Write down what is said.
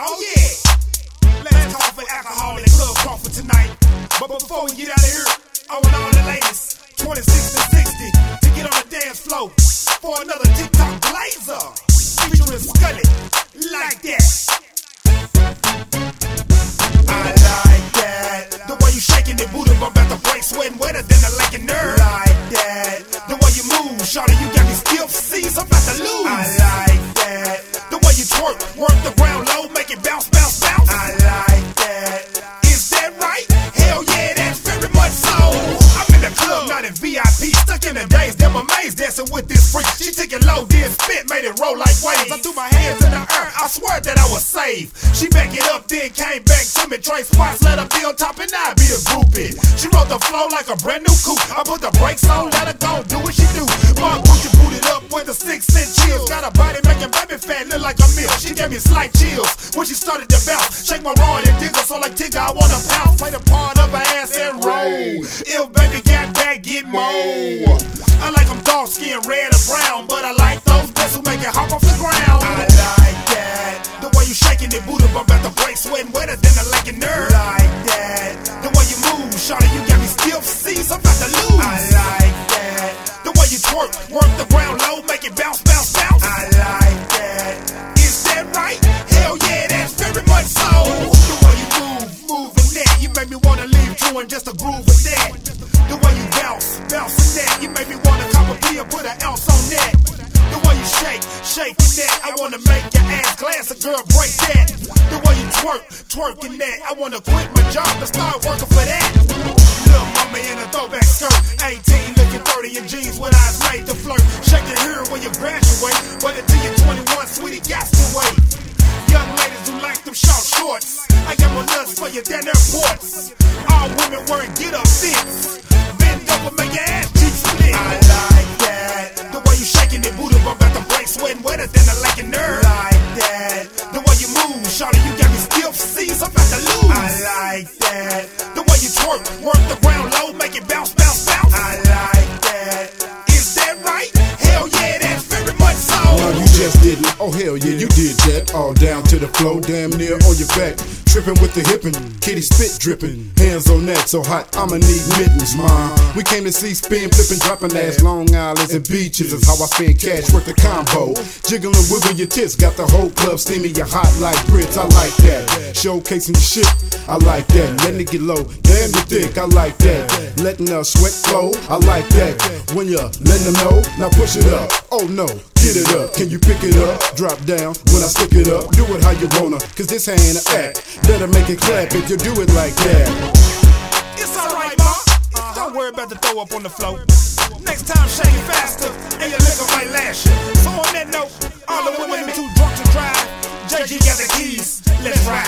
Oh yeah. Let's call for alcohol and club Crawford tonight. But before we get out of here, I want all the ladies, 26 to 60, to get on the dance floor for another TikTok blazer. Featuring Scully, like that. I like that. The way you shaking that booty, I'm about to break, sweating wetter than a lake of nerve. Like that. The way you move, shawty, you got me stiff. See, I'm about to lose. I like that. The way you twerk, work the amazed dancing with this freak. She took it low, did spit, made it roll like waves. I threw my hands in the air, I swear that I was saved. She back it up, then came back to me. Trade spots, let her be on top, and I be the groupie. She rode the flow like a brand new coupe. I put the brakes on, let her go, do what she do. My Gucci booted up with the six inch chills. Got a body making baby fat, look like a meal. She gave me slight chills when she started to bounce. Shake my raw and digger, so like Tigger, I wanna pounce. Play the part of her ass and roll. If baby got back, get more. I like them dark skin, red or brown, but I like those best who make it hop off the ground. I like that. The way you shaking it, booty, I'm about to break, sweating wetter than a of nerve. I like that. The way you move, shawty, you got me stiff. See, I'm about to lose. I like that. The way you twerk, work the ground low, make it bounce, bounce, bounce. I like that. Is that right? Hell yeah, that's very much so. The way you move, moving that, you make me wanna leave in just a groove beer, put an ounce on that. The way you shake, shaking that, I wanna make your ass glass, a girl break that. The way you twerk, twerking that, I wanna quit my job and start working for that. Little mama in a throwback skirt, 18 looking 30 in jeans with eyes made to flirt. Shake it here when you graduate, but until you're 21, sweetie, got to wait. Young ladies who like them short shorts, I got more nuts for you than airports. All women wearing get up fits. Bend over, make your wetter than a lake. Like that. The way you move, shawty, you got me stiff. See, I'm about to lose. I like that. The way you twerk, work the ground low, make it bounce, bounce, bounce. I Didn't. Oh hell yeah, you did that. All down to the floor, damn near on your back. Tripping with the hippin', kitty spit dripping. Hands on that, so hot, I'ma need mittens, mom. We came to see spin, flipping, dropping ass. Long Islands and beaches is how I spend cash, worth the combo. Jiggling, wiggling your tits, got the whole club steaming. You hot like grits, I like that. Showcasing the shit, I like that. Letting it get low, damn you thick, I like that. Letting the sweat flow, I like that. When you letting them know, now push it up. Oh no, get it up. Can you pick it up? Drop down when I stick it up. Do it how you wanna, cause this ain't an act. Better make it clap if you do it like that. It's alright, ma. Uh-huh. Don't worry about the throw up on the floor. Next time, shake it faster, and your liquor might lash you. So on that note, all the women too drunk to drive. JG got the keys. Let's ride.